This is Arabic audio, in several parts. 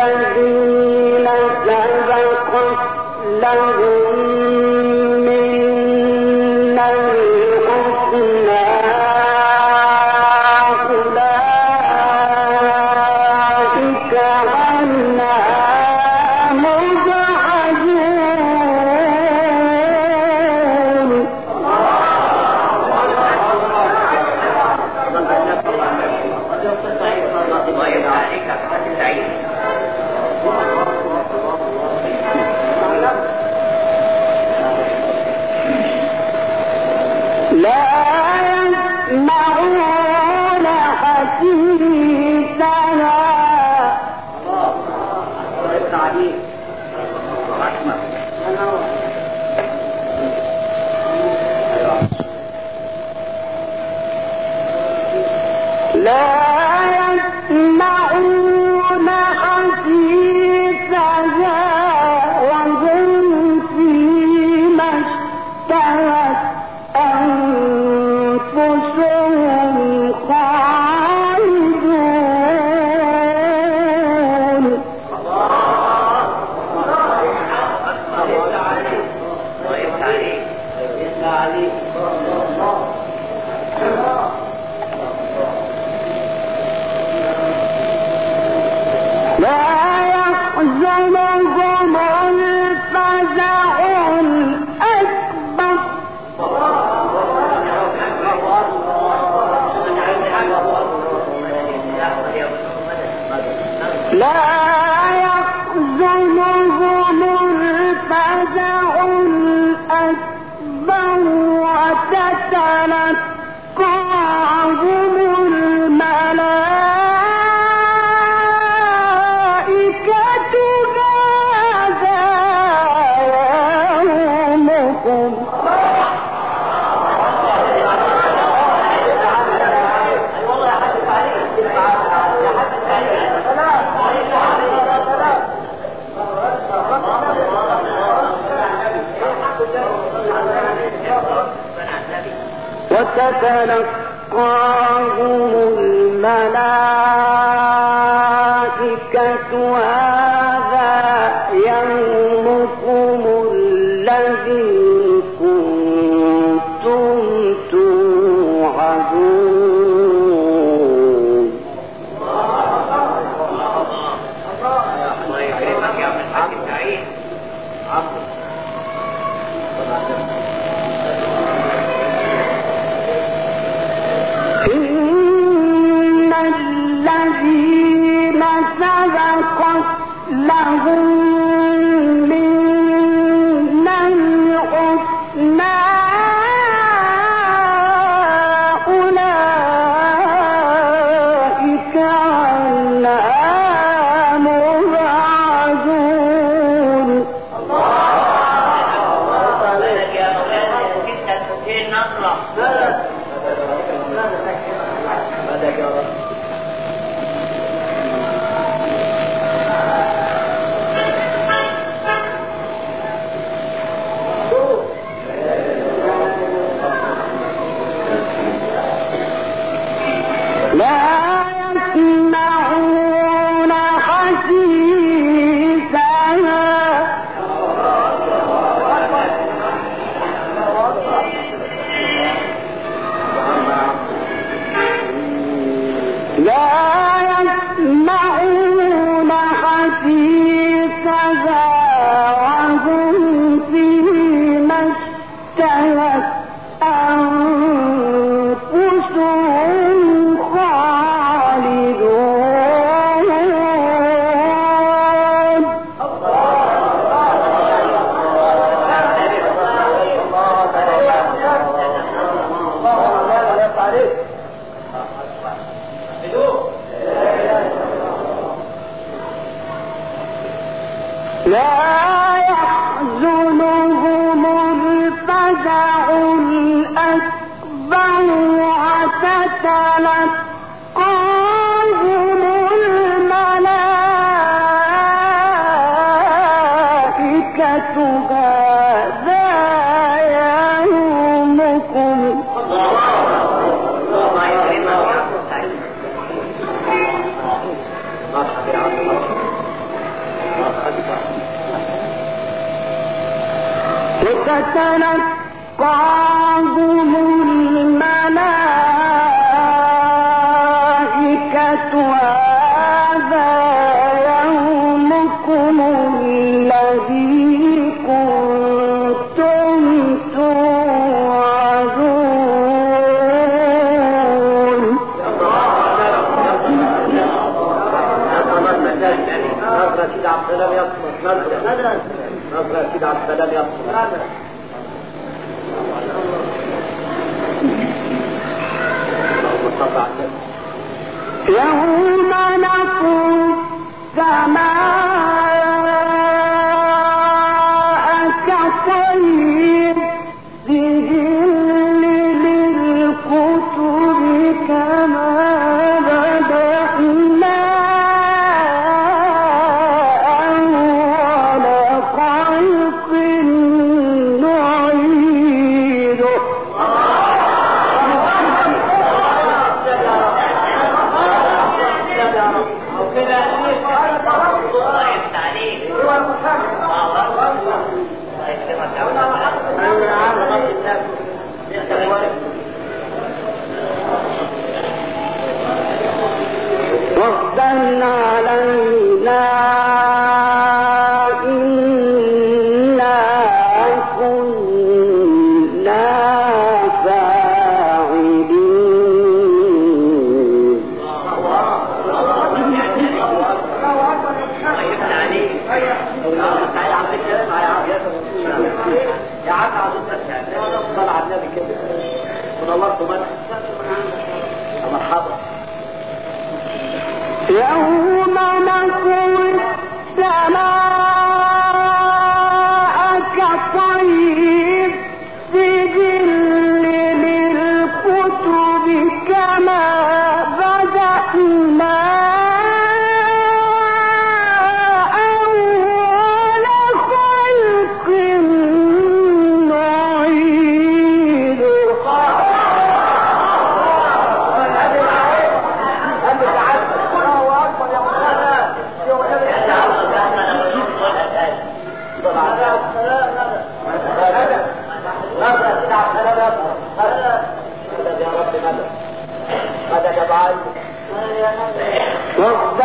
الذين سبقت لهم لا يتلقاهم الملائكة هذا يومكم الذي كنتم توعدون الله يكرمك يا من حكي عليه بدون لا وسنة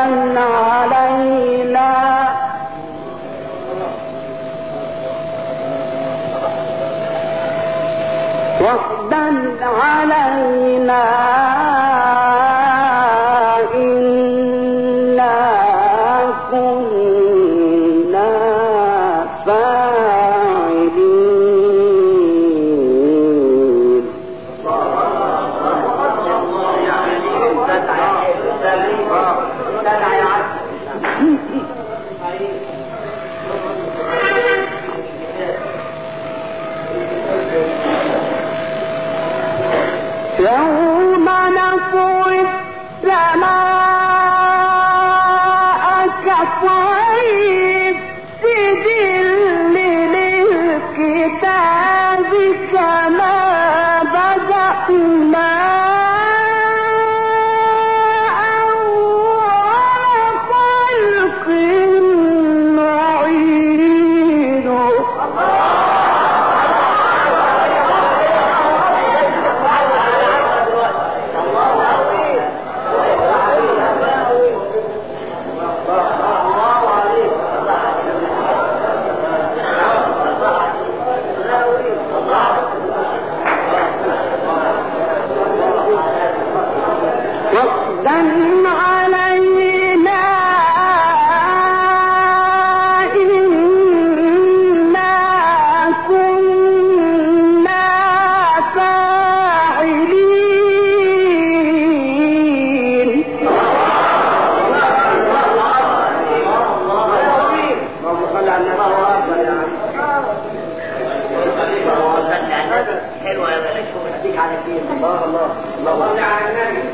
علينا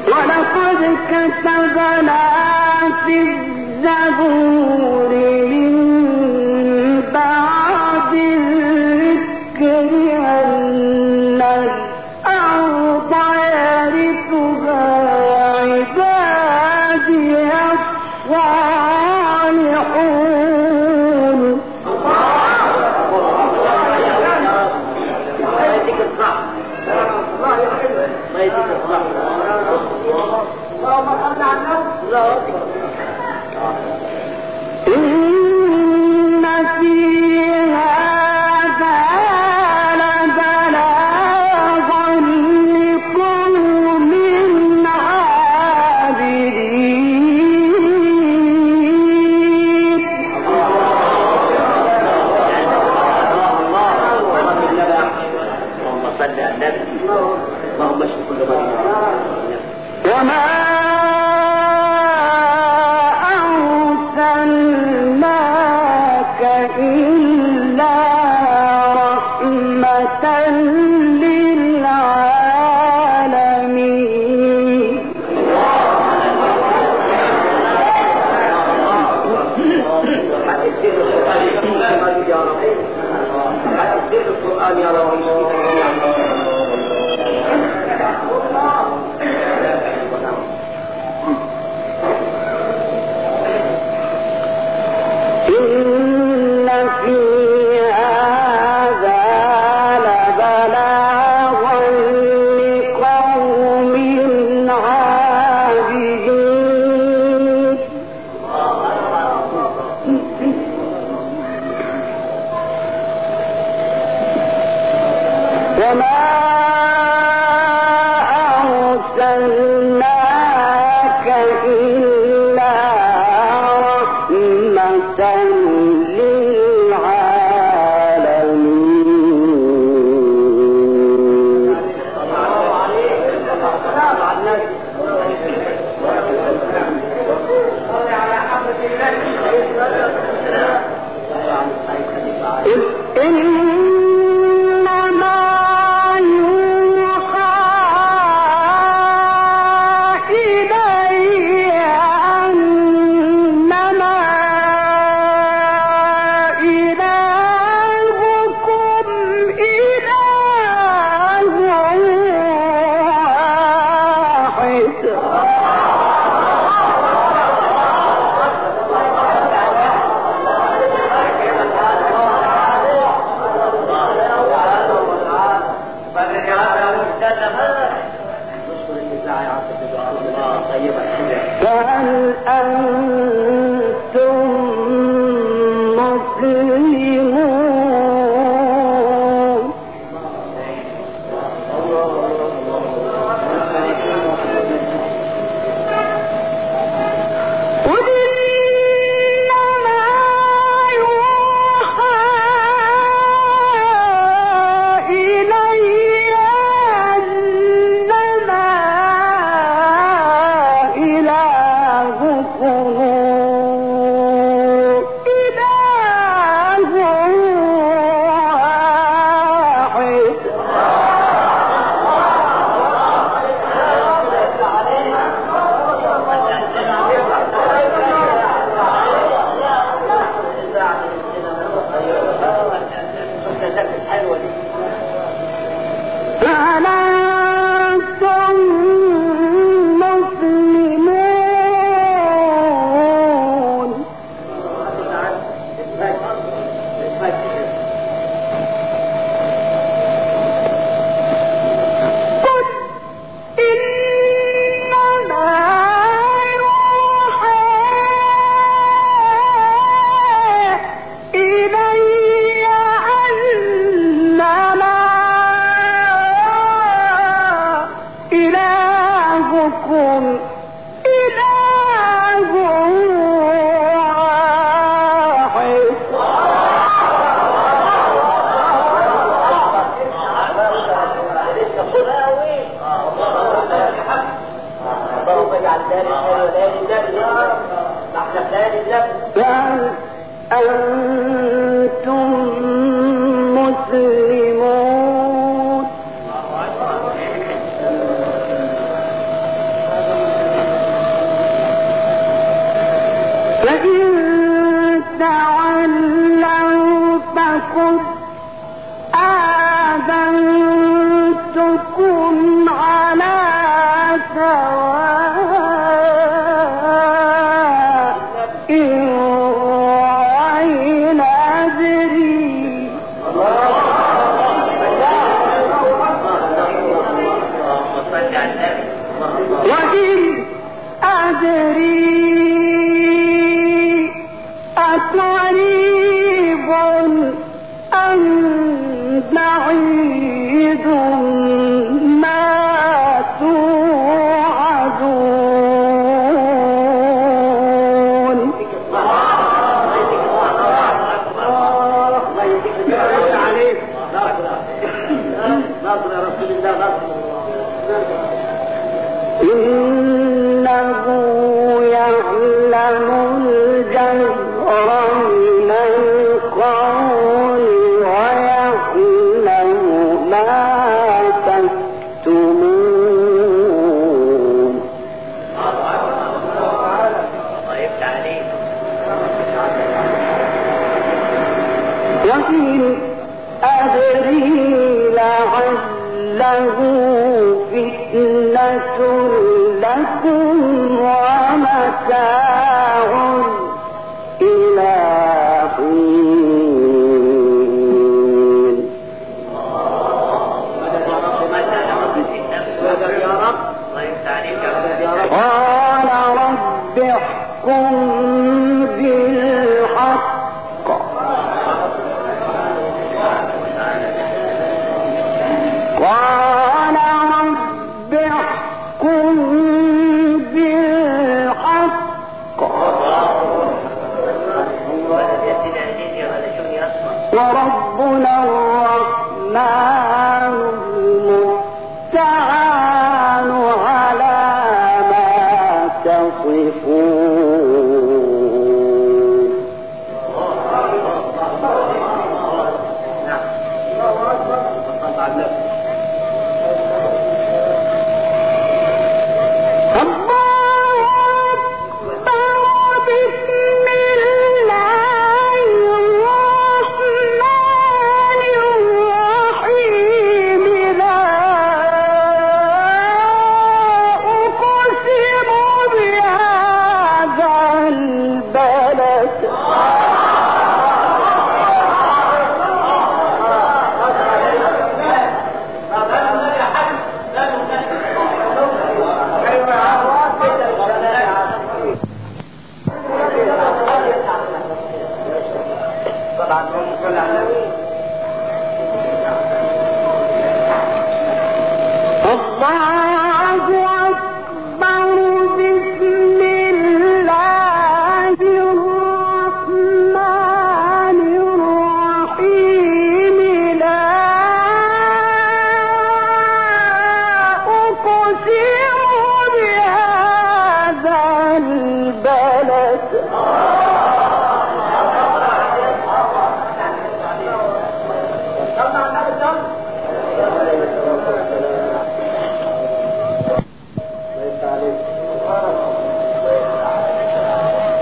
ولقد كتبنا في الزبور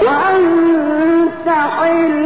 وأنت حل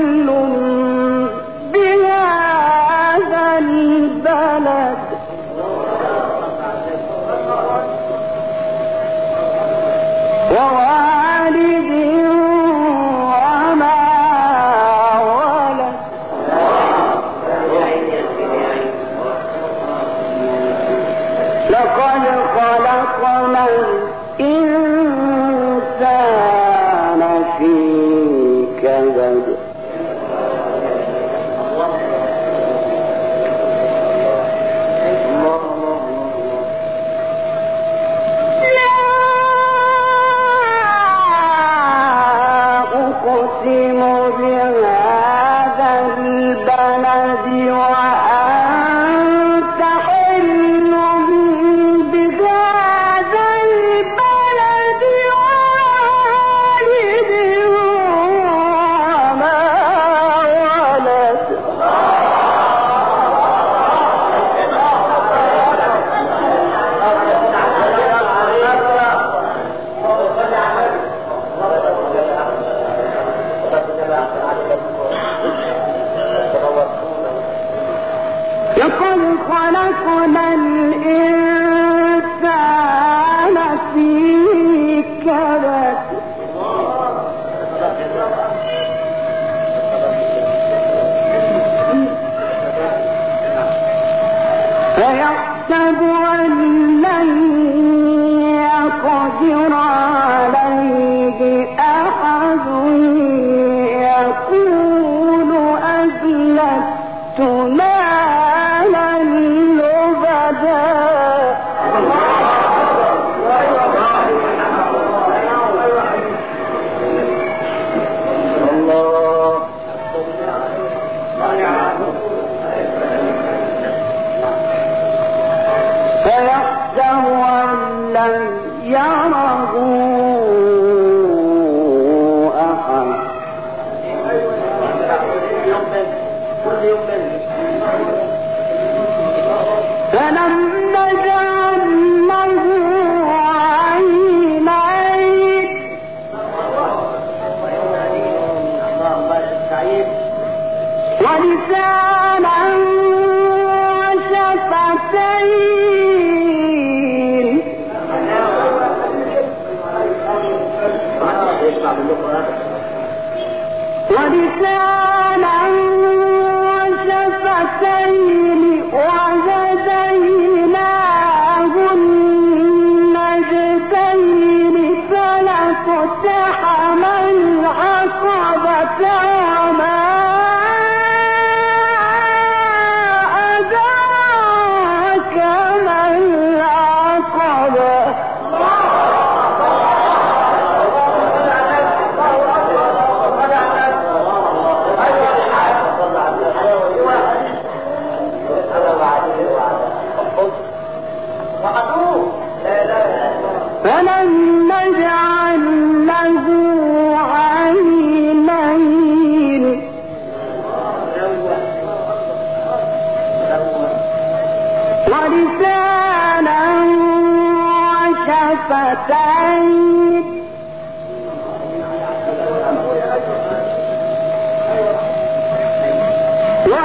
وشفتين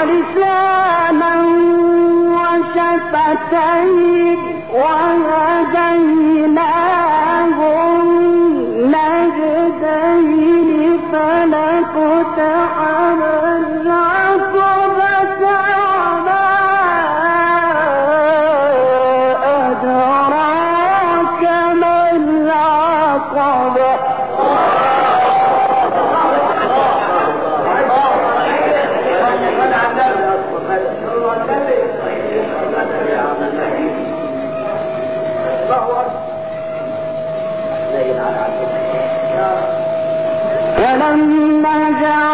ولسانا وشفتين وهديناه فلم نجعل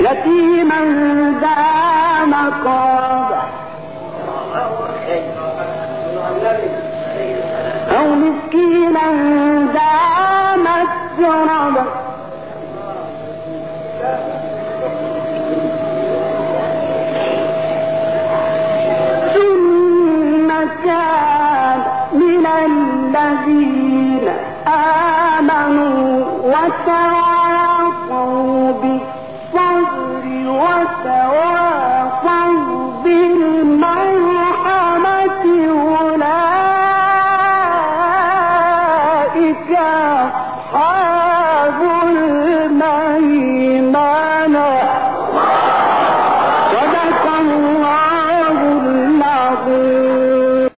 يتيما ذا مقربة أو مسكينا ذا مسربة ثم كان من الذين آمنوا وتوكلوا